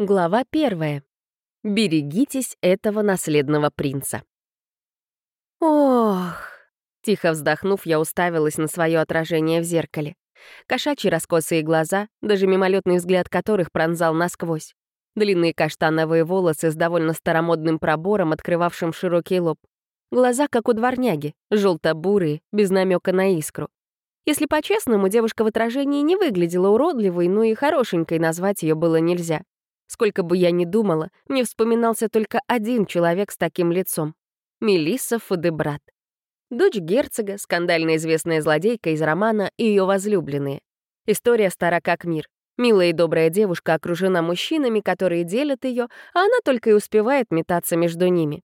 Глава первая. Берегитесь этого наследного принца. Ох! Тихо вздохнув, я уставилась на свое отражение в зеркале. Кошачьи раскосые глаза, даже мимолетный взгляд которых пронзал насквозь. Длинные каштановые волосы с довольно старомодным пробором, открывавшим широкий лоб. Глаза, как у дворняги, желто-бурые, без намека на искру. Если по-честному, девушка в отражении не выглядела уродливой, но и хорошенькой назвать ее было нельзя. Сколько бы я ни думала, мне вспоминался только один человек с таким лицом — Мелисса Фудебрат. Дочь герцога, скандально известная злодейка из романа и ее возлюбленные. История стара как мир. Милая и добрая девушка окружена мужчинами, которые делят ее, а она только и успевает метаться между ними.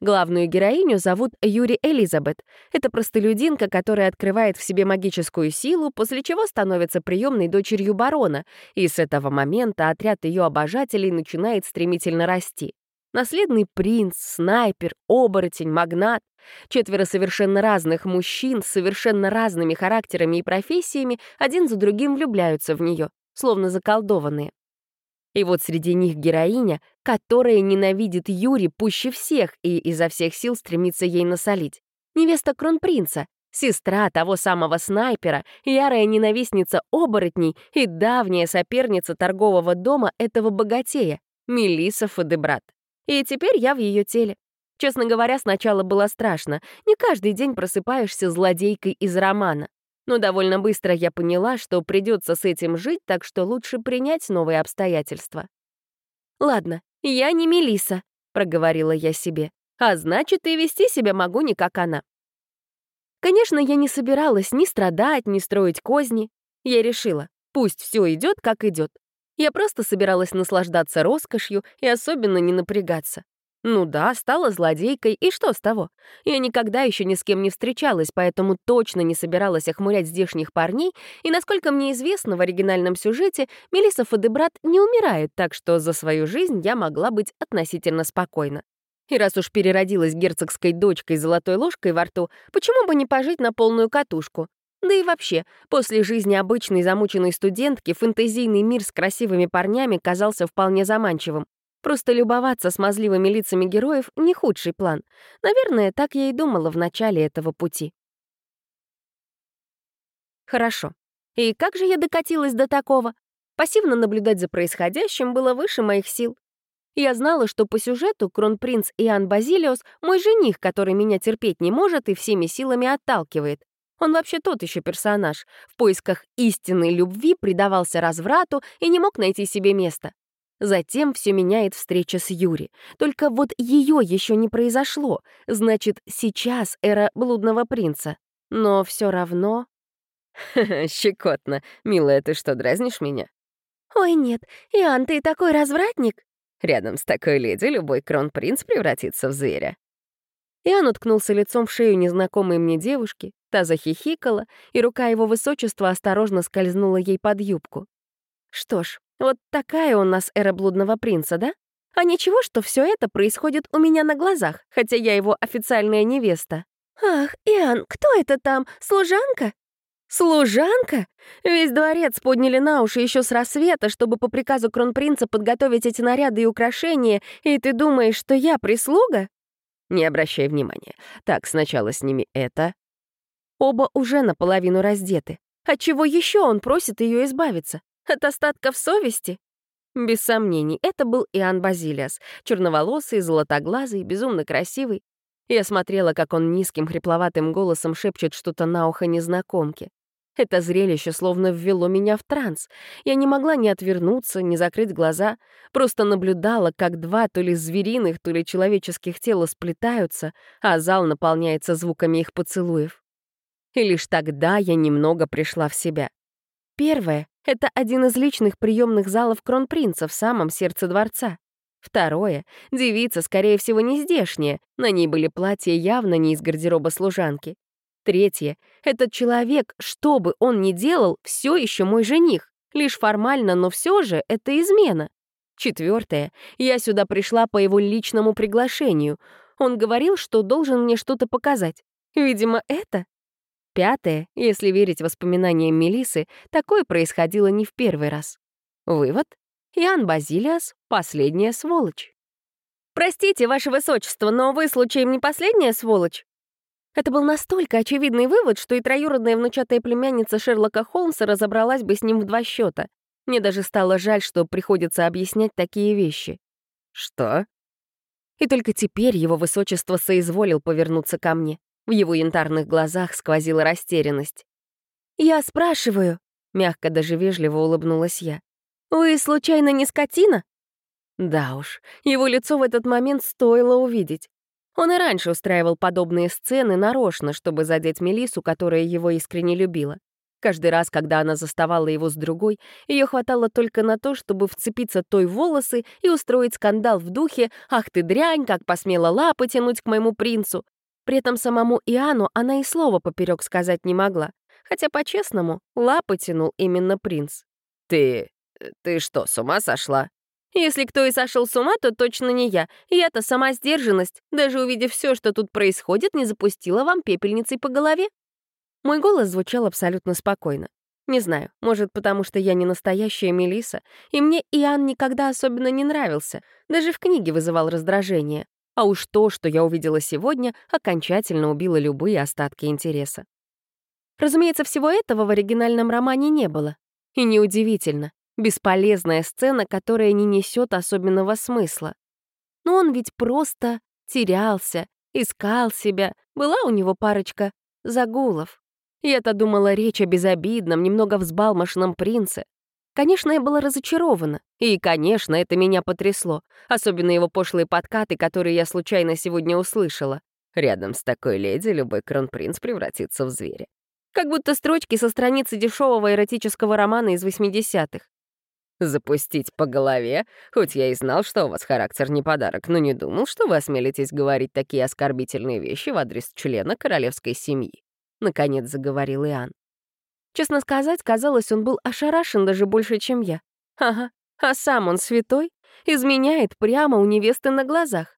Главную героиню зовут Юри Элизабет. Это простолюдинка, которая открывает в себе магическую силу, после чего становится приемной дочерью барона, и с этого момента отряд ее обожателей начинает стремительно расти. Наследный принц, снайпер, оборотень, магнат. Четверо совершенно разных мужчин с совершенно разными характерами и профессиями один за другим влюбляются в нее, словно заколдованные. И вот среди них героиня, которая ненавидит Юри пуще всех и изо всех сил стремится ей насолить. Невеста кронпринца, сестра того самого снайпера, ярая ненавистница оборотней и давняя соперница торгового дома этого богатея, Мелисса Фадебрат. И теперь я в ее теле. Честно говоря, сначала было страшно. Не каждый день просыпаешься злодейкой из романа. Но довольно быстро я поняла, что придется с этим жить, так что лучше принять новые обстоятельства. «Ладно, я не Мелиса, проговорила я себе. «А значит, и вести себя могу не как она». Конечно, я не собиралась ни страдать, ни строить козни. Я решила, пусть все идет, как идет. Я просто собиралась наслаждаться роскошью и особенно не напрягаться. Ну да, стала злодейкой, и что с того? Я никогда еще ни с кем не встречалась, поэтому точно не собиралась охмурять здешних парней, и, насколько мне известно, в оригинальном сюжете Мелисса Фадебрат не умирает, так что за свою жизнь я могла быть относительно спокойна. И раз уж переродилась герцогской дочкой с золотой ложкой во рту, почему бы не пожить на полную катушку? Да и вообще, после жизни обычной замученной студентки фэнтезийный мир с красивыми парнями казался вполне заманчивым. Просто любоваться смазливыми лицами героев — не худший план. Наверное, так я и думала в начале этого пути. Хорошо. И как же я докатилась до такого? Пассивно наблюдать за происходящим было выше моих сил. Я знала, что по сюжету кронпринц Иоанн Базилиос — мой жених, который меня терпеть не может и всеми силами отталкивает. Он вообще тот еще персонаж. В поисках истинной любви предавался разврату и не мог найти себе места. Затем все меняет встреча с Юри. Только вот ее еще не произошло. Значит, сейчас эра блудного принца. Но все равно... щекотно. Милая, ты что, дразнишь меня? Ой, нет. Иоанн, ты такой развратник. Рядом с такой леди любой кронпринц превратится в зверя. Иоанн уткнулся лицом в шею незнакомой мне девушки, та захихикала, и рука его высочества осторожно скользнула ей под юбку. Что ж, вот такая у нас эра блудного принца, да? А ничего, что все это происходит у меня на глазах, хотя я его официальная невеста. Ах, Иоанн, кто это там? Служанка? Служанка? Весь дворец подняли на уши еще с рассвета, чтобы по приказу кронпринца подготовить эти наряды и украшения, и ты думаешь, что я прислуга? Не обращай внимания. Так, сначала сними это. Оба уже наполовину раздеты. Отчего еще он просит ее избавиться? От остатков совести? Без сомнений, это был Иоанн Базилиас, черноволосый, золотоглазый, безумно красивый. Я смотрела, как он низким хрипловатым голосом шепчет что-то на ухо незнакомке. Это зрелище словно ввело меня в транс. Я не могла ни отвернуться, ни закрыть глаза, просто наблюдала, как два то ли звериных, то ли человеческих тела сплетаются, а зал наполняется звуками их поцелуев. И лишь тогда я немного пришла в себя. Первое — это один из личных приемных залов кронпринца в самом сердце дворца. Второе — девица, скорее всего, не здешняя, на ней были платья явно не из гардероба служанки. Третье — этот человек, что бы он ни делал, все еще мой жених. Лишь формально, но все же это измена. Четвертое — я сюда пришла по его личному приглашению. Он говорил, что должен мне что-то показать. Видимо, это Пятое, если верить воспоминаниям Мелисы, такое происходило не в первый раз. Вывод? Иоанн Базилиас — последняя сволочь. «Простите, ваше высочество, но вы, случаем, не последняя сволочь?» Это был настолько очевидный вывод, что и троюродная внучатая племянница Шерлока Холмса разобралась бы с ним в два счета. Мне даже стало жаль, что приходится объяснять такие вещи. «Что?» И только теперь его высочество соизволил повернуться ко мне. В его янтарных глазах сквозила растерянность. «Я спрашиваю», — мягко даже вежливо улыбнулась я. «Вы, случайно, не скотина?» Да уж, его лицо в этот момент стоило увидеть. Он и раньше устраивал подобные сцены нарочно, чтобы задеть Мелису, которая его искренне любила. Каждый раз, когда она заставала его с другой, ее хватало только на то, чтобы вцепиться той волосы и устроить скандал в духе «Ах ты дрянь, как посмела лапы тянуть к моему принцу!» При этом самому Иоанну она и слова поперек сказать не могла. Хотя, по-честному, лапы тянул именно принц. «Ты... ты что, с ума сошла?» Если кто и сошел с ума, то точно не я. Я-то сама сдержанность, даже увидев все, что тут происходит, не запустила вам пепельницей по голове. Мой голос звучал абсолютно спокойно. Не знаю, может, потому что я не настоящая Мелиса, и мне Иоанн никогда особенно не нравился, даже в книге вызывал раздражение. А уж то, что я увидела сегодня, окончательно убило любые остатки интереса. Разумеется, всего этого в оригинальном романе не было. И неудивительно. Бесполезная сцена, которая не несет особенного смысла. Но он ведь просто терялся, искал себя, была у него парочка загулов. Я-то думала речь о безобидном, немного взбалмошном принце. Конечно, я была разочарована. И, конечно, это меня потрясло. Особенно его пошлые подкаты, которые я случайно сегодня услышала. Рядом с такой леди любой кронпринц превратится в зверя. Как будто строчки со страницы дешевого эротического романа из 80-х. Запустить по голове? Хоть я и знал, что у вас характер не подарок, но не думал, что вы осмелитесь говорить такие оскорбительные вещи в адрес члена королевской семьи. Наконец заговорил Иоанн. Честно сказать, казалось, он был ошарашен даже больше, чем я. Ага, а сам он святой? Изменяет прямо у невесты на глазах.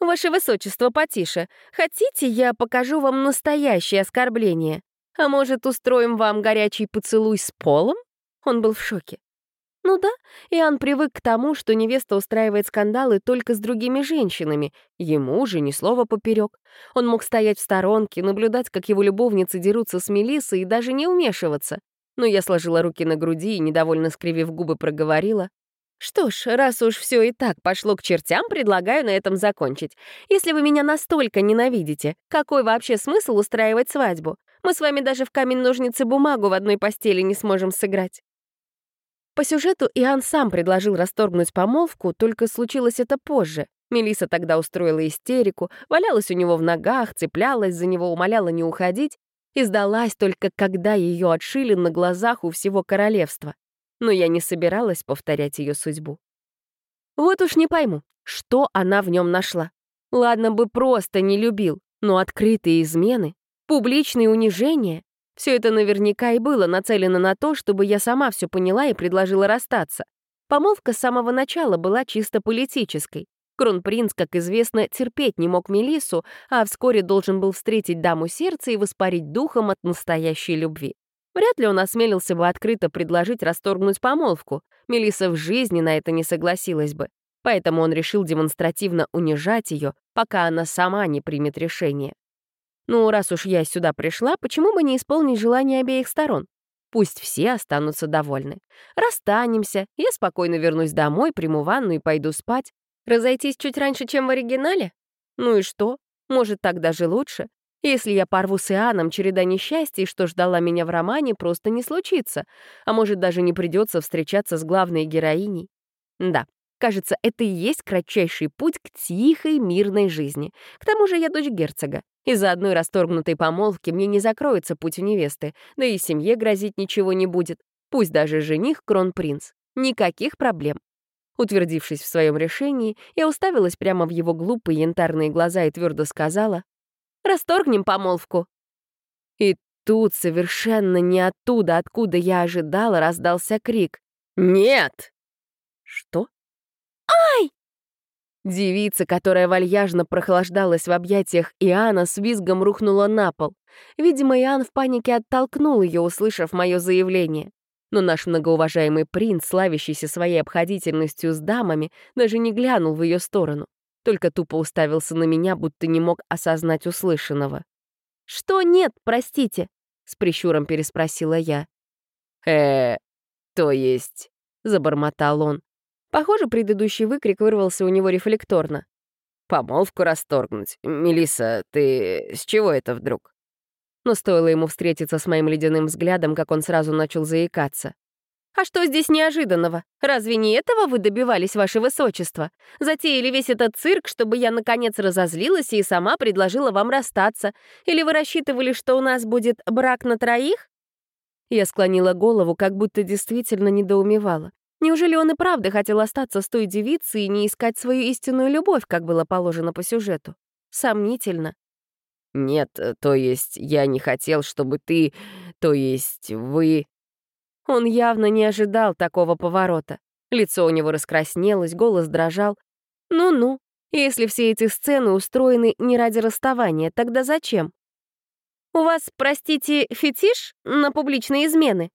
«Ваше высочество, потише. Хотите, я покажу вам настоящее оскорбление? А может, устроим вам горячий поцелуй с полом?» Он был в шоке. Ну да, Иоанн привык к тому, что невеста устраивает скандалы только с другими женщинами. Ему же ни слова поперек. Он мог стоять в сторонке, наблюдать, как его любовницы дерутся с Мелиссой и даже не вмешиваться. Но я сложила руки на груди и, недовольно скривив губы, проговорила. «Что ж, раз уж все и так пошло к чертям, предлагаю на этом закончить. Если вы меня настолько ненавидите, какой вообще смысл устраивать свадьбу? Мы с вами даже в камень-ножницы-бумагу в одной постели не сможем сыграть». По сюжету Иоанн сам предложил расторгнуть помолвку, только случилось это позже. Мелиса тогда устроила истерику, валялась у него в ногах, цеплялась за него, умоляла не уходить и сдалась только когда ее отшили на глазах у всего королевства. Но я не собиралась повторять ее судьбу. Вот уж не пойму, что она в нем нашла. Ладно бы просто не любил, но открытые измены, публичные унижения все это наверняка и было нацелено на то, чтобы я сама все поняла и предложила расстаться. Помолвка с самого начала была чисто политической. Кронпринц, как известно, терпеть не мог Мелиссу, а вскоре должен был встретить даму сердца и воспарить духом от настоящей любви. Вряд ли он осмелился бы открыто предложить расторгнуть помолвку. Мелисса в жизни на это не согласилась бы. Поэтому он решил демонстративно унижать ее, пока она сама не примет решение. Ну, раз уж я сюда пришла, почему бы не исполнить желание обеих сторон? Пусть все останутся довольны. Расстанемся, я спокойно вернусь домой, приму ванну и пойду спать. Разойтись чуть раньше, чем в оригинале? Ну и что? Может, так даже лучше? Если я порву с Иоанном, череда несчастий, что ждала меня в романе, просто не случится. А может, даже не придется встречаться с главной героиней. Да, кажется, это и есть кратчайший путь к тихой, мирной жизни. К тому же я дочь герцога. Из-за одной расторгнутой помолвки мне не закроется путь у невесты, да и семье грозить ничего не будет. Пусть даже жених — кронпринц. Никаких проблем. Утвердившись в своем решении, я уставилась прямо в его глупые янтарные глаза и твердо сказала «Расторгнем помолвку». И тут совершенно не оттуда, откуда я ожидала, раздался крик «Нет!» Что? «Ай!» Девица, которая вальяжно прохлаждалась в объятиях Иоанна, с визгом рухнула на пол. Видимо, Иоанн в панике оттолкнул ее, услышав мое заявление. Но наш многоуважаемый принц, славящийся своей обходительностью с дамами, даже не глянул в ее сторону, только тупо уставился на меня, будто не мог осознать услышанного. «Что нет, простите?» — с прищуром переспросила я. э то есть...» — забормотал он. Похоже, предыдущий выкрик вырвался у него рефлекторно. «Помолвку расторгнуть. Мелиса, ты с чего это вдруг?» Но стоило ему встретиться с моим ледяным взглядом, как он сразу начал заикаться. «А что здесь неожиданного? Разве не этого вы добивались, ваше высочество? Затеяли весь этот цирк, чтобы я, наконец, разозлилась и сама предложила вам расстаться? Или вы рассчитывали, что у нас будет брак на троих?» Я склонила голову, как будто действительно недоумевала. Неужели он и правда хотел остаться с той девицей и не искать свою истинную любовь, как было положено по сюжету? Сомнительно. «Нет, э, то есть я не хотел, чтобы ты... То есть вы...» Он явно не ожидал такого поворота. Лицо у него раскраснелось, голос дрожал. «Ну-ну, если все эти сцены устроены не ради расставания, тогда зачем?» «У вас, простите, фетиш на публичные измены?»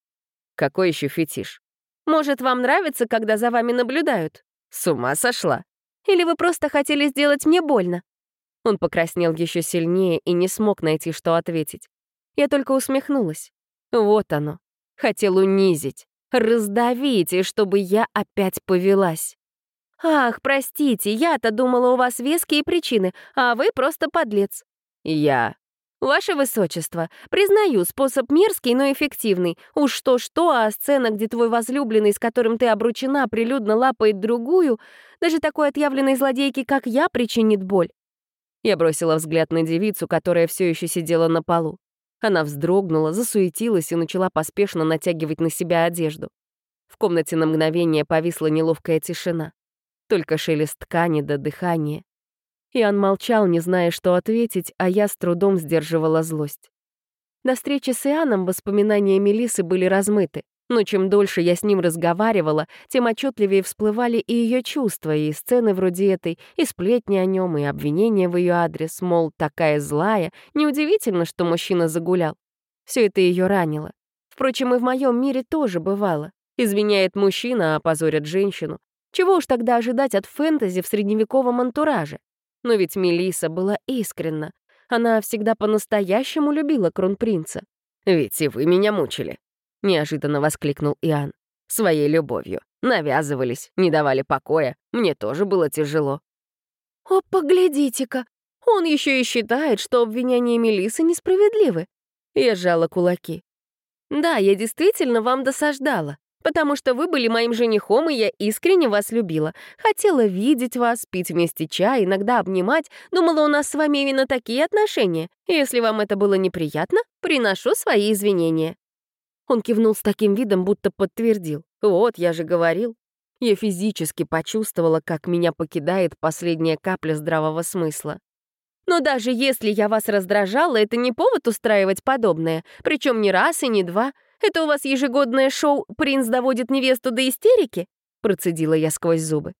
«Какой еще фетиш?» Может, вам нравится, когда за вами наблюдают? С ума сошла. Или вы просто хотели сделать мне больно?» Он покраснел еще сильнее и не смог найти, что ответить. Я только усмехнулась. Вот оно. Хотел унизить, раздавить, и чтобы я опять повелась. «Ах, простите, я-то думала, у вас веские причины, а вы просто подлец». «Я «Ваше высочество, признаю, способ мерзкий, но эффективный. Уж что-что, а сцена, где твой возлюбленный, с которым ты обручена, прилюдно лапает другую, даже такой отъявленной злодейке, как я, причинит боль». Я бросила взгляд на девицу, которая все еще сидела на полу. Она вздрогнула, засуетилась и начала поспешно натягивать на себя одежду. В комнате на мгновение повисла неловкая тишина. Только шелест ткани до дыхания. Иоанн молчал, не зная, что ответить, а я с трудом сдерживала злость. До встречи с Иоанном воспоминания Мелисы были размыты, но чем дольше я с ним разговаривала, тем отчетливее всплывали и ее чувства, и сцены вроде этой, и сплетни о нем, и обвинения в ее адрес, мол, такая злая, неудивительно, что мужчина загулял. Все это ее ранило. Впрочем, и в моем мире тоже бывало. Извиняет мужчина, а позорят женщину. Чего уж тогда ожидать от фэнтези в средневековом антураже? Но ведь Мелиса была искренна. Она всегда по-настоящему любила кронпринца. «Ведь и вы меня мучили», — неожиданно воскликнул Иоанн. «Своей любовью. Навязывались, не давали покоя. Мне тоже было тяжело». «О, поглядите-ка! Он еще и считает, что обвинения Мелисы несправедливы». Я сжала кулаки. «Да, я действительно вам досаждала потому что вы были моим женихом, и я искренне вас любила. Хотела видеть вас, пить вместе чай, иногда обнимать. Думала, у нас с вами именно такие отношения. Если вам это было неприятно, приношу свои извинения». Он кивнул с таким видом, будто подтвердил. «Вот, я же говорил». Я физически почувствовала, как меня покидает последняя капля здравого смысла. Но даже если я вас раздражала, это не повод устраивать подобное, причем не раз и не два. Это у вас ежегодное шоу «Принц доводит невесту до истерики»?» Процедила я сквозь зубы.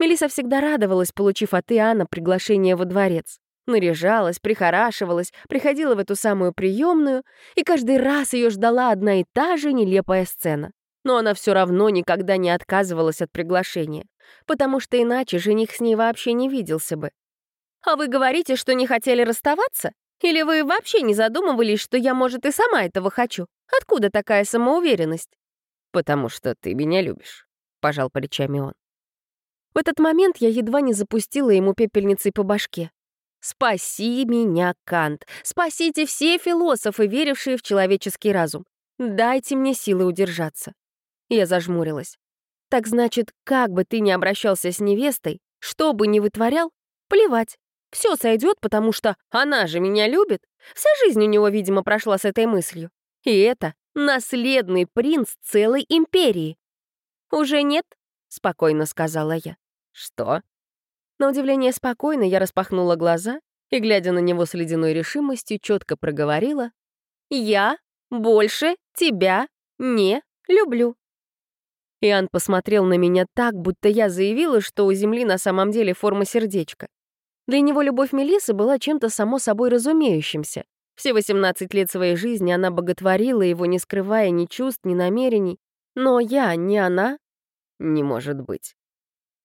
Мелиса всегда радовалась, получив от Иоанна приглашение во дворец. Наряжалась, прихорашивалась, приходила в эту самую приемную, и каждый раз ее ждала одна и та же нелепая сцена. Но она все равно никогда не отказывалась от приглашения, потому что иначе жених с ней вообще не виделся бы. «А вы говорите, что не хотели расставаться? Или вы вообще не задумывались, что я, может, и сама этого хочу? Откуда такая самоуверенность?» «Потому что ты меня любишь», — пожал плечами он. В этот момент я едва не запустила ему пепельницей по башке. «Спаси меня, Кант! Спасите все философы, верившие в человеческий разум! Дайте мне силы удержаться!» Я зажмурилась. «Так значит, как бы ты ни обращался с невестой, что бы ни вытворял, плевать. Все сойдет, потому что она же меня любит. Вся жизнь у него, видимо, прошла с этой мыслью. И это наследный принц целой империи. «Уже нет?» — спокойно сказала я. «Что?» На удивление спокойно я распахнула глаза и, глядя на него с ледяной решимостью, четко проговорила «Я больше тебя не люблю». Иоанн посмотрел на меня так, будто я заявила, что у Земли на самом деле форма сердечка. Для него любовь Мелисы была чем-то само собой разумеющимся. Все 18 лет своей жизни она боготворила его, не скрывая ни чувств, ни намерений. Но я, не она, не может быть.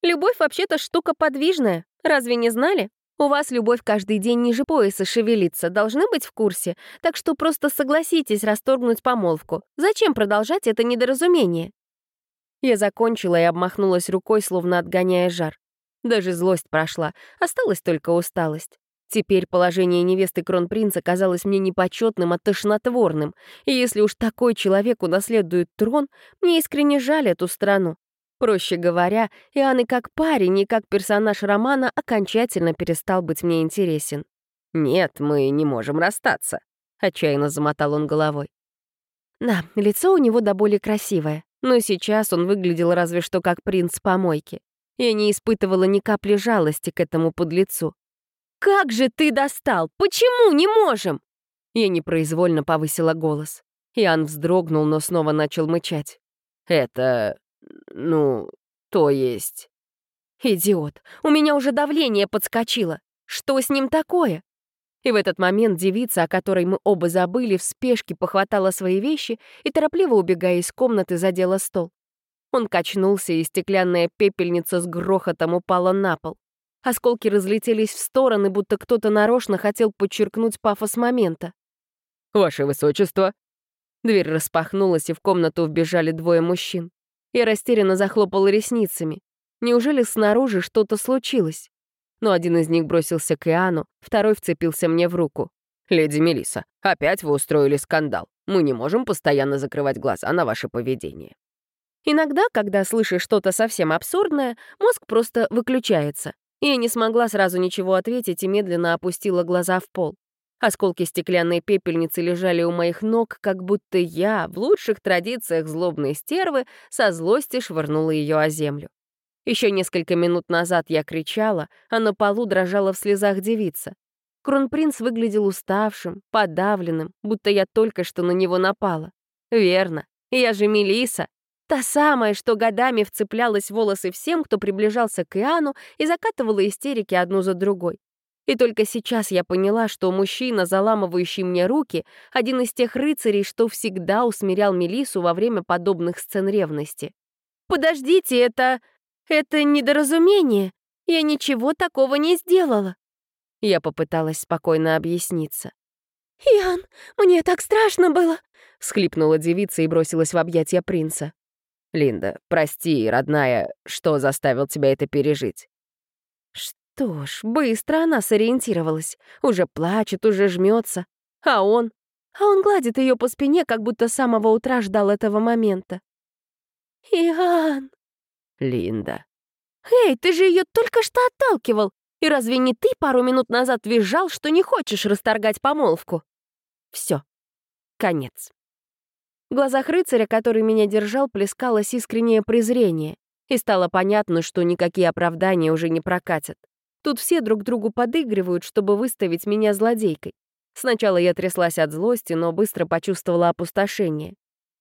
Любовь вообще-то штука подвижная. Разве не знали? У вас любовь каждый день ниже пояса шевелится, должны быть в курсе, так что просто согласитесь расторгнуть помолвку. Зачем продолжать это недоразумение? Я закончила и обмахнулась рукой, словно отгоняя жар. Даже злость прошла, осталась только усталость. Теперь положение невесты кронпринца казалось мне непочетным, а тошнотворным, и если уж такой человек унаследует трон, мне искренне жаль эту страну. Проще говоря, Иоанн как парень, и как персонаж романа окончательно перестал быть мне интересен. «Нет, мы не можем расстаться», — отчаянно замотал он головой. Да, лицо у него до боли красивое, но сейчас он выглядел разве что как принц помойки. Я не испытывала ни капли жалости к этому подлецу. «Как же ты достал! Почему не можем?» Я непроизвольно повысила голос. Иоанн вздрогнул, но снова начал мычать. «Это... ну... то есть...» «Идиот! У меня уже давление подскочило! Что с ним такое?» И в этот момент девица, о которой мы оба забыли, в спешке похватала свои вещи и, торопливо убегая из комнаты, задела стол. Он качнулся, и стеклянная пепельница с грохотом упала на пол. Осколки разлетелись в стороны, будто кто-то нарочно хотел подчеркнуть пафос момента. «Ваше высочество!» Дверь распахнулась, и в комнату вбежали двое мужчин. Я растерянно захлопала ресницами. Неужели снаружи что-то случилось? Но один из них бросился к Иоанну, второй вцепился мне в руку. «Леди Мелиса, опять вы устроили скандал. Мы не можем постоянно закрывать глаза на ваше поведение». Иногда, когда слышишь что-то совсем абсурдное, мозг просто выключается. Я не смогла сразу ничего ответить и медленно опустила глаза в пол. Осколки стеклянной пепельницы лежали у моих ног, как будто я, в лучших традициях злобной стервы, со злости швырнула ее о землю. Еще несколько минут назад я кричала, а на полу дрожала в слезах девица. Кронпринц выглядел уставшим, подавленным, будто я только что на него напала. Верно, я же Мелиса, Та самая, что годами вцеплялась в волосы всем, кто приближался к Иоанну и закатывала истерики одну за другой. И только сейчас я поняла, что мужчина, заламывающий мне руки, один из тех рыцарей, что всегда усмирял Мелису во время подобных сцен ревности. «Подождите, это... это недоразумение. Я ничего такого не сделала». Я попыталась спокойно объясниться. «Иоанн, мне так страшно было!» — схлипнула девица и бросилась в объятия принца. Линда, прости, родная, что заставил тебя это пережить?» Что ж, быстро она сориентировалась. Уже плачет, уже жмется. А он? А он гладит ее по спине, как будто с самого утра ждал этого момента. «Иоанн!» «Линда!» «Эй, ты же ее только что отталкивал! И разве не ты пару минут назад визжал, что не хочешь расторгать помолвку?» Все. Конец. В глазах рыцаря, который меня держал, плескалось искреннее презрение. И стало понятно, что никакие оправдания уже не прокатят. Тут все друг другу подыгрывают, чтобы выставить меня злодейкой. Сначала я тряслась от злости, но быстро почувствовала опустошение.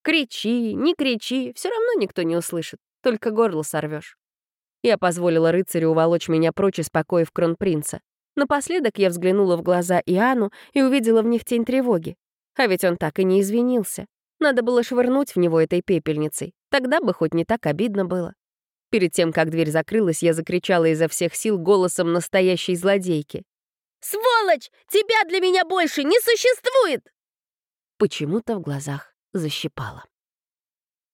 Кричи, не кричи, все равно никто не услышит, только горло сорвешь. Я позволила рыцарю уволочь меня прочь из покоев кронпринца. Напоследок я взглянула в глаза Иану и увидела в них тень тревоги. А ведь он так и не извинился. Надо было швырнуть в него этой пепельницей. Тогда бы хоть не так обидно было. Перед тем, как дверь закрылась, я закричала изо всех сил голосом настоящей злодейки. «Сволочь! Тебя для меня больше не существует!» Почему-то в глазах защипала.